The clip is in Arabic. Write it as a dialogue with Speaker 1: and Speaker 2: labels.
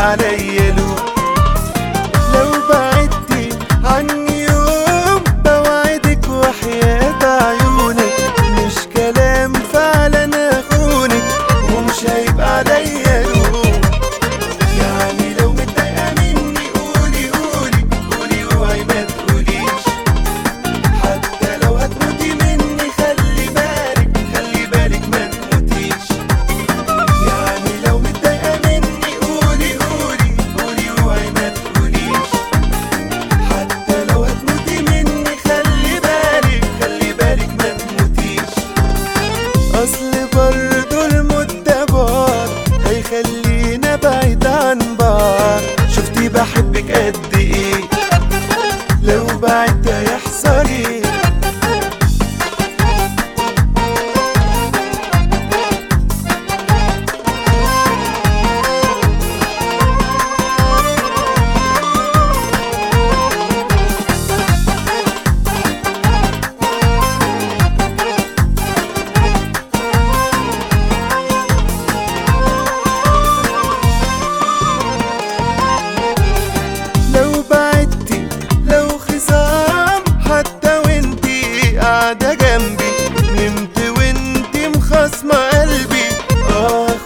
Speaker 1: هيبقى عليا لوم لو قد ندمت وانت مخاصمه قلبي. آه.